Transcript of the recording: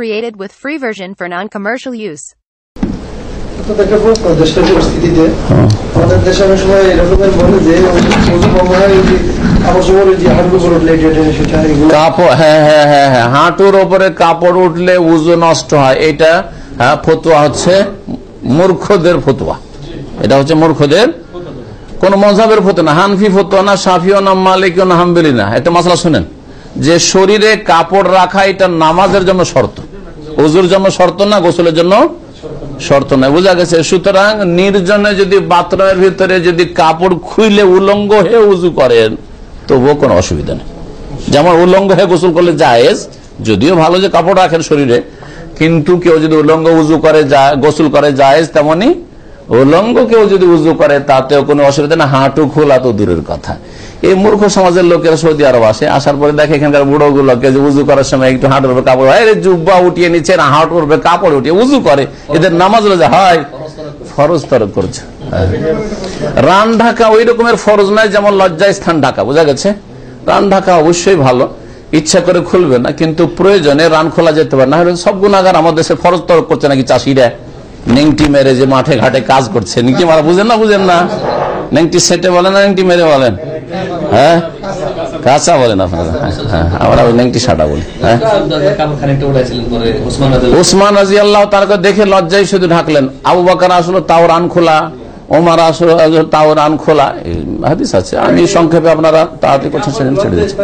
Created with free version for non-commercial use. দেশের পরিস্থিতিতে আমাদের দেশে অনেক সময় এরকমের বলে যে হাঁটুর কাপড় হ্যাঁ হ্যাঁ হ্যাঁ হ্যাঁ ওপরে কাপড় উঠলে উজু নষ্ট হয় এটা ফতুয়া হচ্ছে মূর্খদের ফতুয়া। এটা হচ্ছে মূর্খদের কোন মজাবের ফতুয়া না হানফি ফতুয়া না সাফিও না মালিকও না হাম্বেলি না একটা মশলা শুনেন। যে শরীরে কাপড় রাখা এটা নামাজের জন্য শর্ত। উজুর জন্য শর্ত না, গোসলের জন্য শর্ত না। বোঝা গেছে? সুতরাং নির্জনে যদি বাথরুমের ভিতরে যদি কাপড় খুইলে উলঙ্গ হয়ে উজু করেন, তবুও কোনো অসুবিধা নেই। যেমন উলঙ্গ হয়ে গোসল করলে জায়েজ, যদিও ভালো যে কাপড় রাখেন শরীরে, কিন্তু কেউ যদি উলঙ্গ উজু করে গোসল করে জায়েজ, তেমনি উলঙ্গ কেউ যদি উজু করে, তাতেও কোনো অসুবিধা না হাঁটু খোলা তো দূরের কথা। এই মূর্খ সমাজের লোকেরা সৌদি আরব আসে, আসার পরে দেখে এখানকার বুড়ো গুলোকে যে উজু করার সময় একটু হাঁটুর উপরে কাপড় হয় জুব্বা উঠিয়ে নিচ্ছে না, হাঁটুর উপরে কাপড় উঠিয়ে উজু করে। এদের নামাজ রোজা হয়। ফরজ তরক করছে। রান ঢাকা ওই রকমের ফরজ নয়, যেমন লজ্জায় স্থান ঢাকা, বোঝা গেছে? রান ঢাকা অবশ্যই ভালো, ইচ্ছা করে খুলবে না, কিন্তু প্রয়োজনে রান খোলা যেতে পারে। না সব গুণাগার আমাদের দেশে ফরজ তরক করছে নাকি চাষিরা? নেংটি মেরে যে মাঠে ঘাটে কাজ করছে। নেংটি মারা বুঝেন না বুঝেন না? নেংটি সেটে বলেন না নেংটি মেরে বলেন। হ্যাঁ? কাঁচা বলেন আপনারা। হ্যাঁ, আমরা নেংটি সাটা বলি। হ্যাঁ? রাজি আল্লাহ তারকে দেখে লজ্জায় শুধু ঢাকলেন। আবু বাকার আসলো তাও রান খোলা। ওমার আসলো তাও রান খোলা। হাদিস আছে। আমি সংক্ষেপে আপনারা তাড়াতাড়ি করছেন ছেড়ে দিচ্ছি।